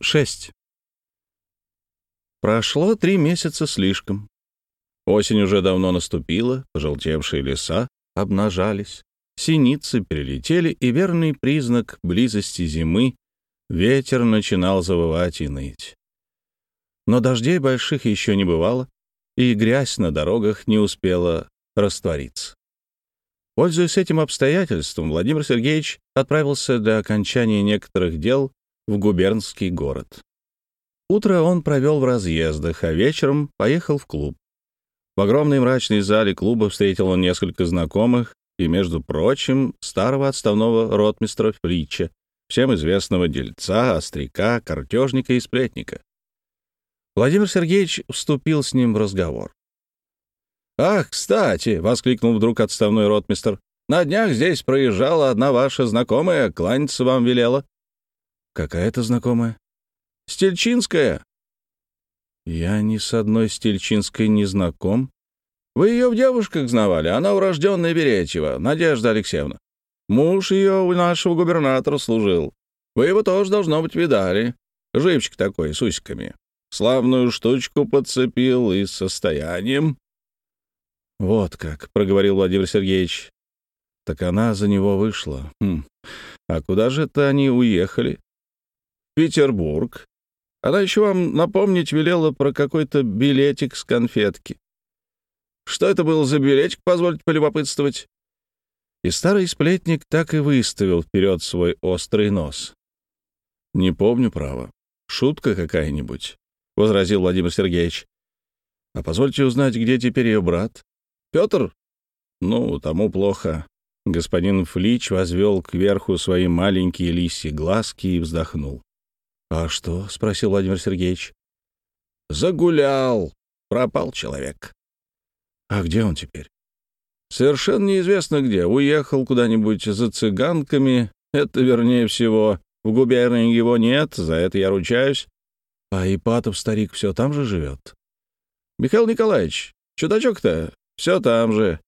6. Прошло три месяца слишком. Осень уже давно наступила, пожелтевшие леса обнажались, синицы перелетели, и верный признак близости зимы — ветер начинал завывать и ныть. Но дождей больших еще не бывало, и грязь на дорогах не успела раствориться. Пользуясь этим обстоятельством, Владимир Сергеевич отправился для окончания некоторых дел в губернский город. Утро он провел в разъездах, а вечером поехал в клуб. В огромной мрачной зале клуба встретил он несколько знакомых и, между прочим, старого отставного ротмистра Флича, всем известного дельца, остряка, картежника и сплетника. Владимир Сергеевич вступил с ним в разговор. «Ах, кстати!» — воскликнул вдруг отставной ротмистр. «На днях здесь проезжала одна ваша знакомая, кланяться вам велела». «Какая это знакомая?» «Стельчинская». «Я ни с одной Стельчинской не знаком». «Вы ее в девушках знавали, она урожденная Беретьева, Надежда Алексеевна. Муж ее у нашего губернатора служил. Вы его тоже, должно быть, видали. Живчик такой, с усиками. Славную штучку подцепил и состоянием». «Вот как», — проговорил Владимир Сергеевич. «Так она за него вышла. Хм. А куда же это они уехали?» Петербург. Она еще вам напомнить велела про какой-то билетик с конфетки. Что это был за билетик, позвольте полюбопытствовать?» И старый сплетник так и выставил вперед свой острый нос. «Не помню, право. Шутка какая-нибудь», — возразил Владимир Сергеевич. «А позвольте узнать, где теперь ее брат?» «Петр?» «Ну, тому плохо». Господин Флич возвел кверху свои маленькие лисьи глазки и вздохнул. «А что?» — спросил Владимир Сергеевич. «Загулял. Пропал человек». «А где он теперь?» «Совершенно неизвестно где. Уехал куда-нибудь за цыганками. Это, вернее всего, в губернии его нет, за это я ручаюсь». «А Ипатов старик все там же живет?» «Михаил Николаевич, чудачок-то все там же».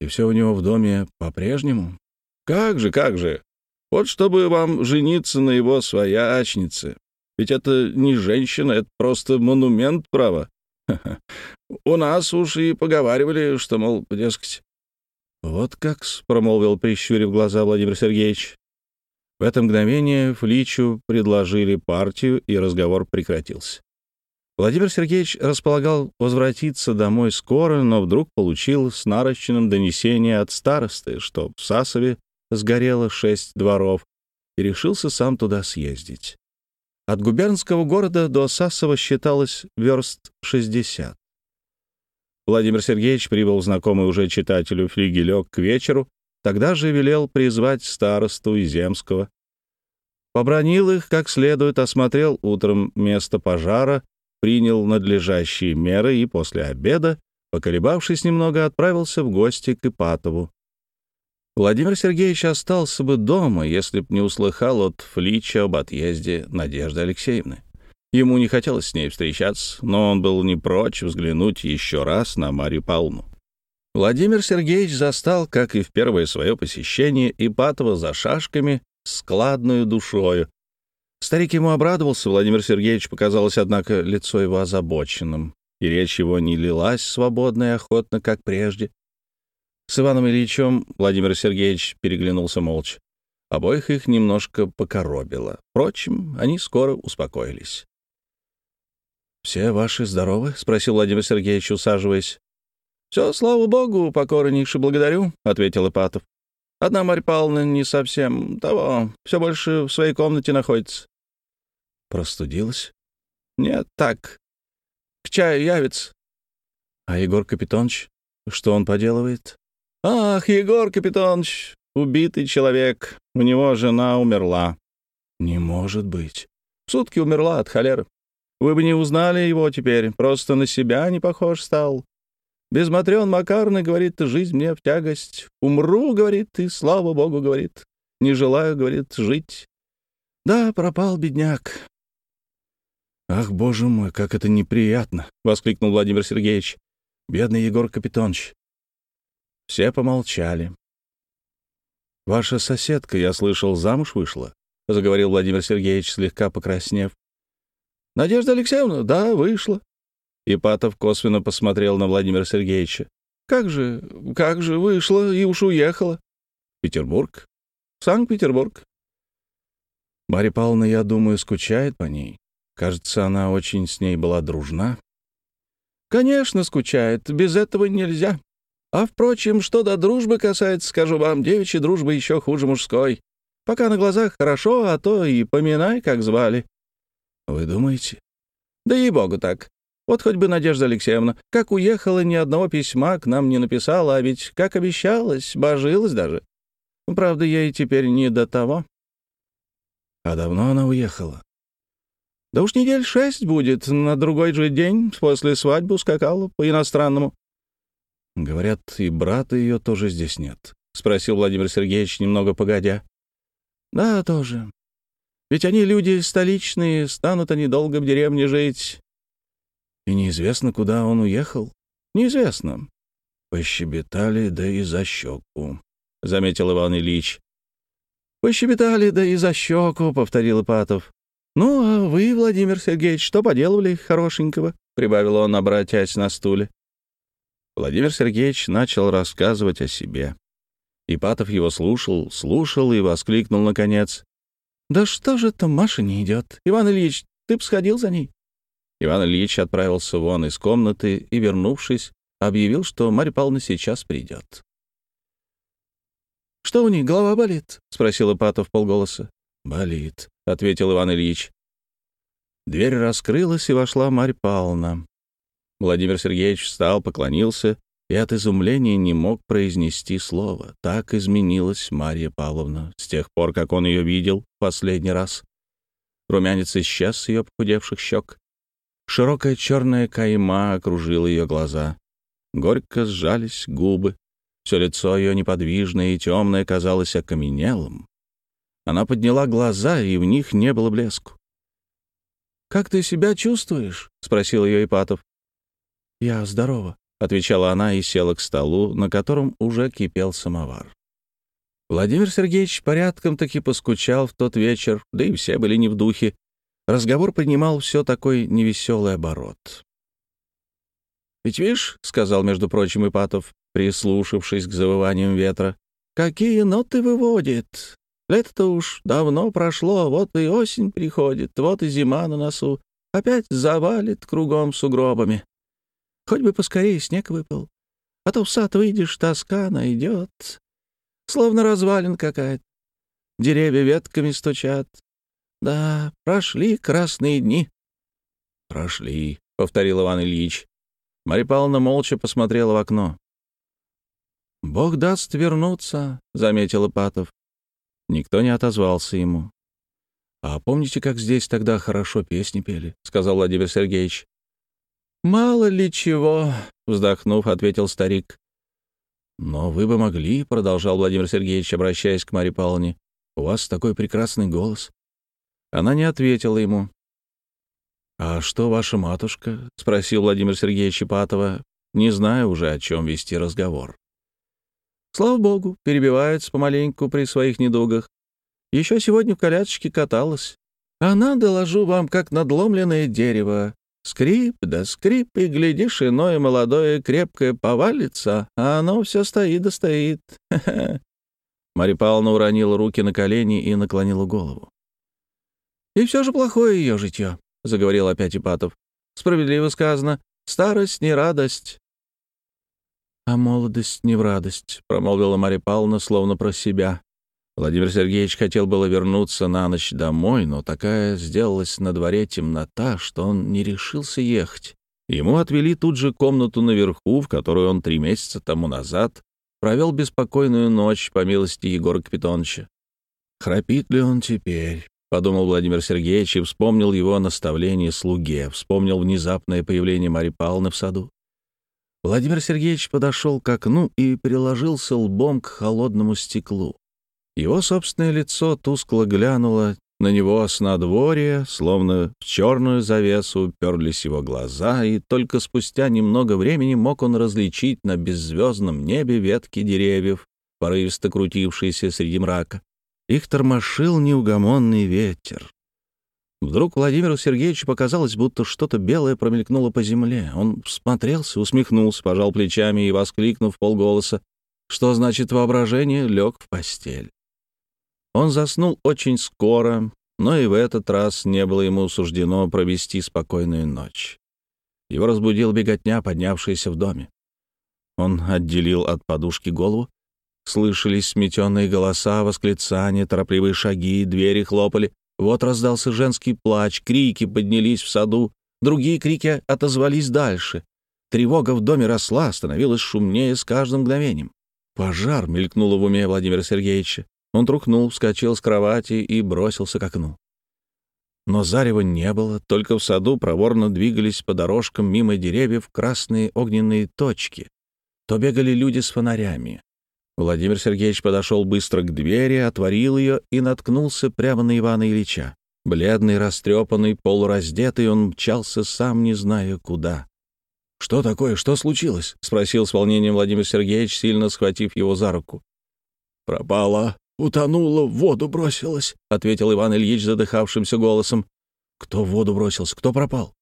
«И все у него в доме по-прежнему?» «Как же, как же. Вот чтобы вам жениться на его своячнице. Ведь это не женщина, это просто монумент права. У нас уж и поговаривали, что, мол, дескать... «Вот как промолвил, прищурив глаза Владимир Сергеевич. В это мгновение Фличу предложили партию, и разговор прекратился. Владимир Сергеевич располагал возвратиться домой скоро, но вдруг получил с нарочным донесение от старосты, что в Сасове сгорело шесть дворов, и решился сам туда съездить. От губернского города до Сасова считалось верст 60. Владимир Сергеевич прибыл знакомый уже читателю флигелек к вечеру, тогда же велел призвать старосту и земского. Побронил их как следует, осмотрел утром место пожара, принял надлежащие меры и после обеда, поколебавшись немного, отправился в гости к Ипатову. Владимир Сергеевич остался бы дома, если б не услыхал от Флича об отъезде Надежды Алексеевны. Ему не хотелось с ней встречаться, но он был не прочь взглянуть еще раз на Марию Павловну. Владимир Сергеевич застал, как и в первое свое посещение, Ипатова за шашками складную душою. Старик ему обрадовался, Владимир Сергеевич показалось, однако, лицо его озабоченным, и речь его не лилась свободно и охотно, как прежде. С Иваном Ильичем Владимир Сергеевич переглянулся молча. Обоих их немножко покоробило. Впрочем, они скоро успокоились. «Все ваши здоровы?» — спросил Владимир Сергеевич, усаживаясь. «Все, слава богу, покорнейше благодарю», — ответил Ипатов. «Одна Марья Павловна не совсем того, все больше в своей комнате находится». «Простудилась?» «Нет, так. К чаю явится». «А Егор Капитонович, что он поделывает?» «Ах, Егор Капитонович, убитый человек. У него жена умерла». «Не может быть». В сутки умерла от холеры. Вы бы не узнали его теперь, просто на себя не похож стал. Без Матрён Макарны, говорит, жизнь мне в тягость. Умру, говорит, и слава богу, говорит. Не желаю, говорит, жить. Да, пропал бедняк. «Ах, боже мой, как это неприятно!» — воскликнул Владимир Сергеевич. «Бедный Егор Капитонович. Все помолчали. «Ваша соседка, я слышал, замуж вышла», — заговорил Владимир Сергеевич, слегка покраснев. «Надежда Алексеевна? Да, вышла». Ипатов косвенно посмотрел на Владимира Сергеевича. «Как же, как же вышла и уж уехала?» «Петербург? Санкт-Петербург». Марья Павловна, я думаю, скучает по ней. Кажется, она очень с ней была дружна. «Конечно, скучает. Без этого нельзя. А, впрочем, что до дружбы касается, скажу вам, девичья дружба еще хуже мужской. Пока на глазах хорошо, а то и поминай, как звали». «Вы думаете?» «Да и богу так. Вот хоть бы Надежда Алексеевна, как уехала, ни одного письма к нам не написала, а ведь, как обещалась, божилась даже. Правда, ей теперь не до того». «А давно она уехала?» «Да уж недель шесть будет. На другой же день после свадьбы скакала по-иностранному». «Говорят, и брата ее тоже здесь нет», — спросил Владимир Сергеевич немного погодя. «Да, тоже. Ведь они люди столичные, станут они долго в деревне жить. И неизвестно, куда он уехал. Неизвестно. Пощебетали, да и за щеку, — заметил Иван Ильич. Пощебетали, да и за щеку, — повторил Ипатов. Ну, а вы, Владимир Сергеевич, что поделывали хорошенького? — прибавил он, обратясь на стуле. Владимир Сергеевич начал рассказывать о себе. Ипатов его слушал, слушал и воскликнул наконец. «Да что же это Маша не идет? Иван Ильич, ты б сходил за ней?» Иван Ильич отправился вон из комнаты и, вернувшись, объявил, что Марья Павловна сейчас придет. «Что у них, голова болит?» — спросил Ипатов полголоса. «Болит», — ответил Иван Ильич. Дверь раскрылась, и вошла Марья Павловна. Владимир Сергеевич встал, поклонился и от изумления не мог произнести слова. Так изменилась Марья Павловна с тех пор, как он ее видел последний раз. Румянец исчез с ее похудевших щек. Широкая черная кайма окружила ее глаза. Горько сжались губы. Все лицо ее неподвижное и темное казалось окаменелым. Она подняла глаза, и в них не было блеску. «Как ты себя чувствуешь?» — спросил ее Ипатов. «Я здорова», — отвечала она и села к столу, на котором уже кипел самовар. Владимир Сергеевич порядком таки поскучал в тот вечер, да и все были не в духе. Разговор принимал все такой невеселый оборот. «Ведь видишь», — сказал, между прочим, Ипатов, прислушавшись к завываниям ветра, «какие ноты выводит. Лето-то уж давно прошло, вот и осень приходит, вот и зима на носу. Опять завалит кругом сугробами. Хоть бы поскорее снег выпал. А то в сад выйдешь, тоска найдет. Словно развалин какая-то. Деревья ветками стучат. Да, прошли красные дни. — Прошли, — повторил Иван Ильич. Марья Павловна молча посмотрела в окно. — Бог даст вернуться, — заметил Ипатов. Никто не отозвался ему. — А помните, как здесь тогда хорошо песни пели? — сказал Владимир Сергеевич. «Мало ли чего», — вздохнув, ответил старик. «Но вы бы могли», — продолжал Владимир Сергеевич, обращаясь к Марье Павловне. «У вас такой прекрасный голос». Она не ответила ему. «А что ваша матушка?» — спросил Владимир Сергеевич Ипатова, не зная уже, о чем вести разговор. «Слава богу, перебивается помаленьку при своих недугах. Еще сегодня в колядочке каталась. Она, доложу вам, как надломленное дерево, Скрип да скрип, и, глядишь, иное молодое крепкое повалится, а оно все стоит да стоит. Марья Павловна уронила руки на колени и наклонила голову. «И все же плохое ее житье», — заговорил опять Ипатов. «Справедливо сказано, старость не радость». «А молодость не в радость», — промолвила Марья Павловна словно про себя. Владимир Сергеевич хотел было вернуться на ночь домой, но такая сделалась на дворе темнота, что он не решился ехать. Ему отвели тут же комнату наверху, в которую он три месяца тому назад провел беспокойную ночь по милости Егора Капитоновича. «Храпит ли он теперь?» — подумал Владимир Сергеевич и вспомнил его наставление слуге, вспомнил внезапное появление Марьи Павловны в саду. Владимир Сергеевич подошел к окну и приложился лбом к холодному стеклу. Его собственное лицо тускло глянуло на него с надворья, словно в черную завесу уперлись его глаза, и только спустя немного времени мог он различить на беззвездном небе ветки деревьев, порывисто крутившиеся среди мрака. Их тормошил неугомонный ветер. Вдруг Владимиру Сергеевичу показалось, будто что-то белое промелькнуло по земле. Он смотрелся, усмехнулся, пожал плечами и, воскликнув полголоса, что значит воображение, лег в постель. Он заснул очень скоро, но и в этот раз не было ему суждено провести спокойную ночь. Его разбудил беготня, поднявшаяся в доме. Он отделил от подушки голову. Слышались сметенные голоса, восклицания, торопливые шаги, двери хлопали. Вот раздался женский плач, крики поднялись в саду, другие крики отозвались дальше. Тревога в доме росла, становилась шумнее с каждым мгновением. Пожар мелькнуло в уме Владимира Сергеевича. Он трухнул, вскочил с кровати и бросился к окну. Но зарева не было, только в саду проворно двигались по дорожкам мимо деревьев красные огненные точки. То бегали люди с фонарями. Владимир Сергеевич подошел быстро к двери, отворил ее и наткнулся прямо на Ивана Ильича. Бледный, растрепанный, полураздетый, он мчался сам, не зная куда. «Что такое? Что случилось?» — спросил с волнением Владимир Сергеевич, сильно схватив его за руку. «Пропала «Утонула, в воду бросилась», — ответил Иван Ильич задыхавшимся голосом. «Кто в воду бросился? Кто пропал?»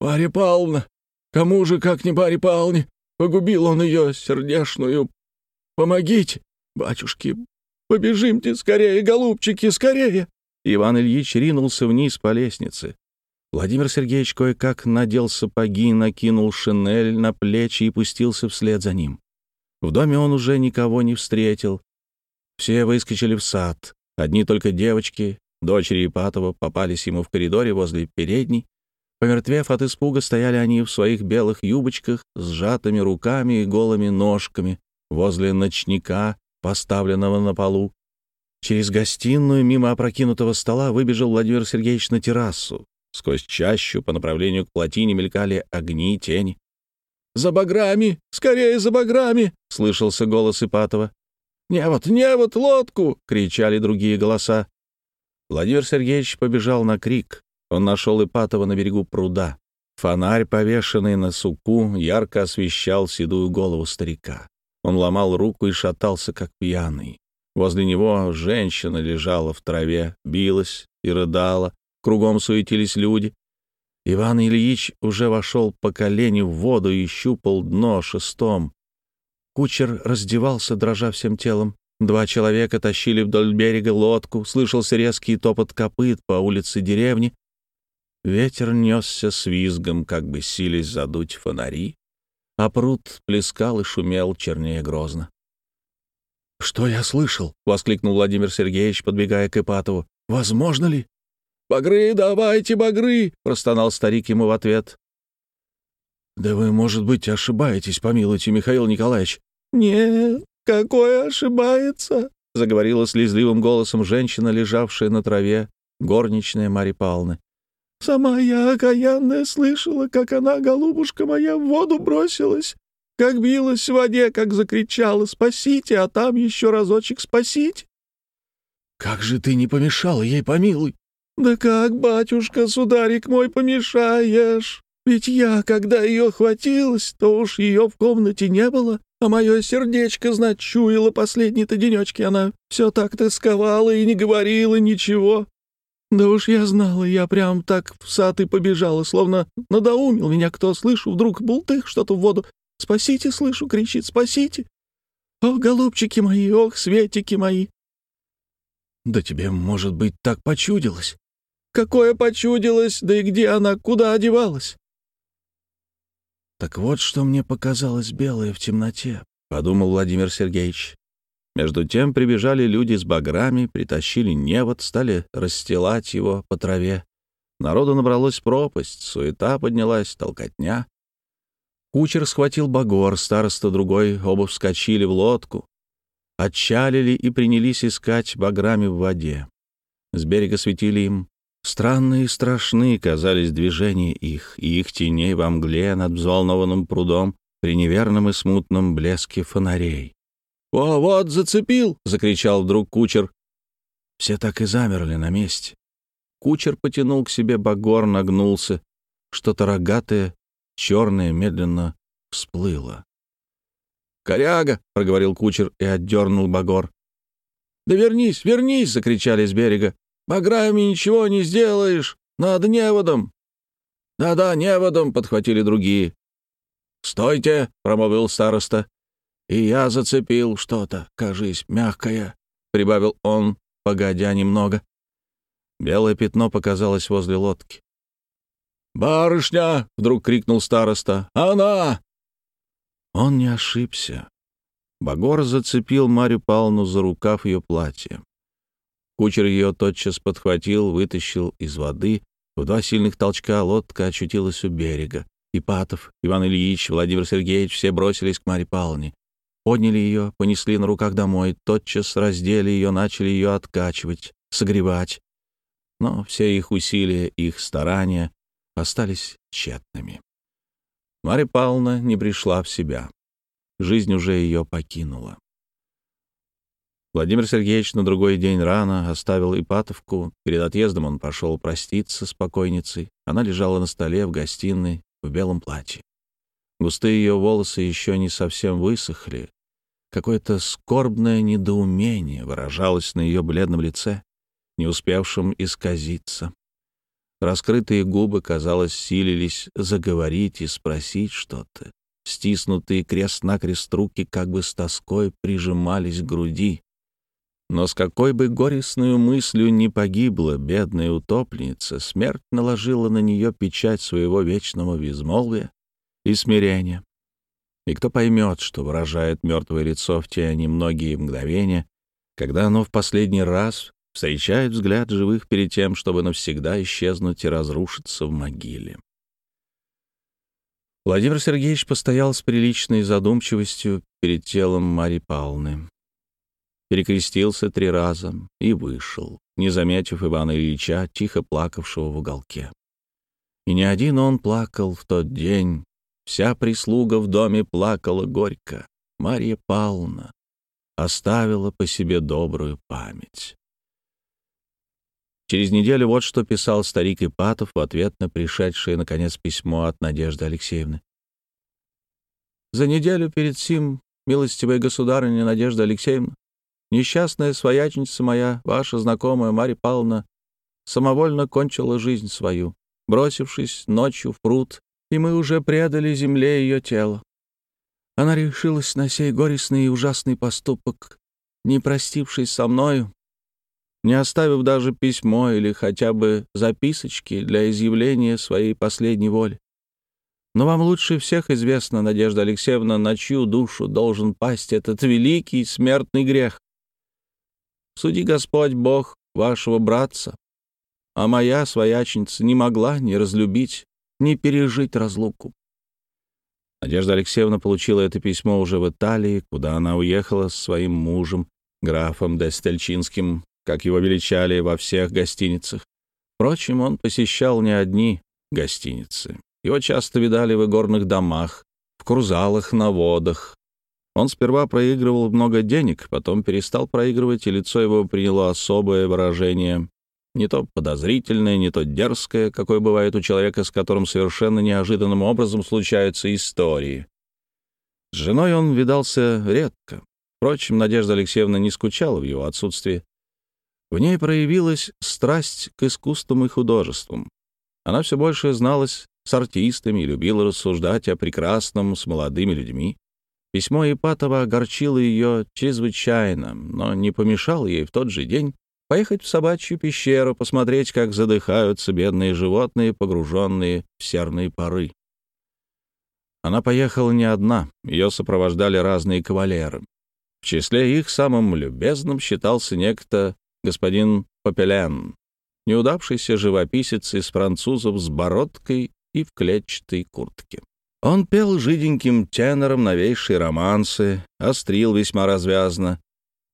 «Марья Павловна! Кому же, как не Марье Павловне? Погубил он ее сердешную. Помогите, батюшки! Побежимте скорее, голубчики, скорее!» Иван Ильич ринулся вниз по лестнице. Владимир Сергеевич кое-как надел сапоги, накинул шинель на плечи и пустился вслед за ним. В доме он уже никого не встретил, все выскочили в сад. Одни только девочки, дочери Ипатова, попались ему в коридоре возле передней. Помертвев от испуга, стояли они в своих белых юбочках, с сжатыми руками и голыми ножками, возле ночника, поставленного на полу. Через гостиную, мимо опрокинутого стола, выбежал Владимир Сергеевич на террасу. Сквозь чащу по направлению к плотине мелькали огни и тени. «За баграми! Скорее за баграми!» — слышался голос Ипатова. «Невод, невод, лодку!» — кричали другие голоса. Владимир Сергеевич побежал на крик. Он нашел Ипатова на берегу пруда. Фонарь, повешенный на суку, ярко освещал седую голову старика. Он ломал руку и шатался, как пьяный. Возле него женщина лежала в траве, билась и рыдала. Кругом суетились люди. Иван Ильич уже вошел по колени в воду и щупал дно шестом. Кучер раздевался, дрожа всем телом. Два человека тащили вдоль берега лодку, слышался резкий топот копыт по улице деревни. Ветер несся с визгом, как бы сились задуть фонари, а пруд плескал и шумел чернее грозно. «Что я слышал?» — воскликнул Владимир Сергеевич, подбегая к Ипатову. «Возможно ли?» «Багры, давайте, багры!» — простонал старик ему в ответ. «Да вы, может быть, ошибаетесь, помилуйте, Михаил Николаевич. «Нет, какой ошибается!» — заговорила слезливым голосом женщина, лежавшая на траве, горничная Марья Павловна. «Сама я окаянная слышала, как она, голубушка моя, в воду бросилась, как билась в воде, как закричала «Спасите!», а там еще разочек «Спасите!». «Как же ты не помешала ей, помилуй!» «Да как, батюшка, сударик мой, помешаешь? Ведь я, когда ее хватилась, то уж ее в комнате не было, а мое сердечко, знать, чуяло последние-то денечки. Она все так тосковала и не говорила ничего. Да уж я знала, я прям так в сад и побежала, словно надоумил меня кто, слышу, вдруг бултых что-то в воду. «Спасите!» — слышу, кричит, «спасите!» «Ох, голубчики мои, ох, светики мои!» «Да тебе, может быть, так почудилось?» «Какое почудилось? Да и где она? Куда одевалась?» «Так вот, что мне показалось белое в темноте», — подумал Владимир Сергеевич. Между тем прибежали люди с баграми, притащили невод, стали расстилать его по траве. Народу набралось пропасть, суета поднялась, толкотня. Кучер схватил багор, староста другой, оба вскочили в лодку. Отчалили и принялись искать баграми в воде. С берега светили им Странные и страшны казались движения их, и их теней во мгле над взволнованным прудом при неверном и смутном блеске фонарей. «О, вот, зацепил!» — закричал вдруг кучер. Все так и замерли на месте. Кучер потянул к себе багор, нагнулся. Что-то рогатое, черное, медленно всплыло. «Коряга!» — проговорил кучер и отдернул багор. «Да вернись, вернись!» — закричали с берега. Баграми ничего не сделаешь. над неводом!» «Да-да, неводом!» — подхватили другие. «Стойте!» — промолвил староста. «И я зацепил что-то, кажись, мягкое», — прибавил он, погодя немного. Белое пятно показалось возле лодки. «Барышня!» — вдруг крикнул староста. «Она!» Он не ошибся. Багор зацепил Марию Павловну за рукав ее платья. Кучер ее тотчас подхватил, вытащил из воды. В два сильных толчка лодка очутилась у берега. Ипатов, Иван Ильич, Владимир Сергеевич все бросились к Марье Павловне. Подняли ее, понесли на руках домой, тотчас раздели ее, начали ее откачивать, согревать. Но все их усилия, их старания остались тщетными. Марья Павловна не пришла в себя. Жизнь уже ее покинула. Владимир Сергеевич на другой день рано оставил Ипатовку. Перед отъездом он пошел проститься с покойницей. Она лежала на столе в гостиной в белом платье. Густые ее волосы еще не совсем высохли. Какое-то скорбное недоумение выражалось на ее бледном лице, не успевшем исказиться. Раскрытые губы, казалось, силились заговорить и спросить что-то. Стиснутые крест-накрест руки как бы с тоской прижимались к груди. Но с какой бы горестной мыслью не погибла бедная утопленница, смерть наложила на нее печать своего вечного безмолвия и смирения. И кто поймет, что выражает мертвое лицо в те немногие мгновения, когда оно в последний раз встречает взгляд живых перед тем, чтобы навсегда исчезнуть и разрушиться в могиле. Владимир Сергеевич постоял с приличной задумчивостью перед телом Марьи Павловны перекрестился три раза и вышел, не заметив Ивана Ильича, тихо плакавшего в уголке. И не один он плакал в тот день, вся прислуга в доме плакала горько. Марья Павловна оставила по себе добрую память. Через неделю вот что писал старик Ипатов в ответ на пришедшее, наконец, письмо от Надежды Алексеевны. «За неделю перед сим, милостивая государыня Надежда Алексеевна, Несчастная своячница моя, ваша знакомая Марья Павловна, самовольно кончила жизнь свою, бросившись ночью в пруд, и мы уже предали земле ее тело. Она решилась на сей горестный и ужасный поступок, не простившись со мною, не оставив даже письмо или хотя бы записочки для изъявления своей последней воли. Но вам лучше всех известно, Надежда Алексеевна, на чью душу должен пасть этот великий смертный грех. Суди Господь Бог вашего братца. А моя своячница не могла не разлюбить, не пережить разлуку. Надежда Алексеевна получила это письмо уже в Италии, куда она уехала с своим мужем, графом Дестельчинским, как его величали во всех гостиницах. Впрочем, он посещал не одни гостиницы. Его часто видали в игорных домах, в крузалах на водах, он сперва проигрывал много денег, потом перестал проигрывать, и лицо его приняло особое выражение, не то подозрительное, не то дерзкое, какое бывает у человека, с которым совершенно неожиданным образом случаются истории. С женой он видался редко. Впрочем, Надежда Алексеевна не скучала в его отсутствии. В ней проявилась страсть к искусствам и художествам. Она все больше зналась с артистами и любила рассуждать о прекрасном с молодыми людьми. Письмо Ипатова огорчило ее чрезвычайно, но не помешало ей в тот же день поехать в собачью пещеру, посмотреть, как задыхаются бедные животные, погруженные в серные пары. Она поехала не одна, ее сопровождали разные кавалеры. В числе их самым любезным считался некто господин Попелен, неудавшийся живописец из французов с бородкой и в клетчатой куртке. Он пел жиденьким тенором новейшие романсы, острил весьма развязно,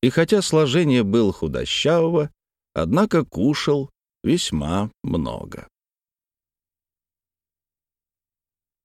и хотя сложение был худощавого, однако кушал весьма много.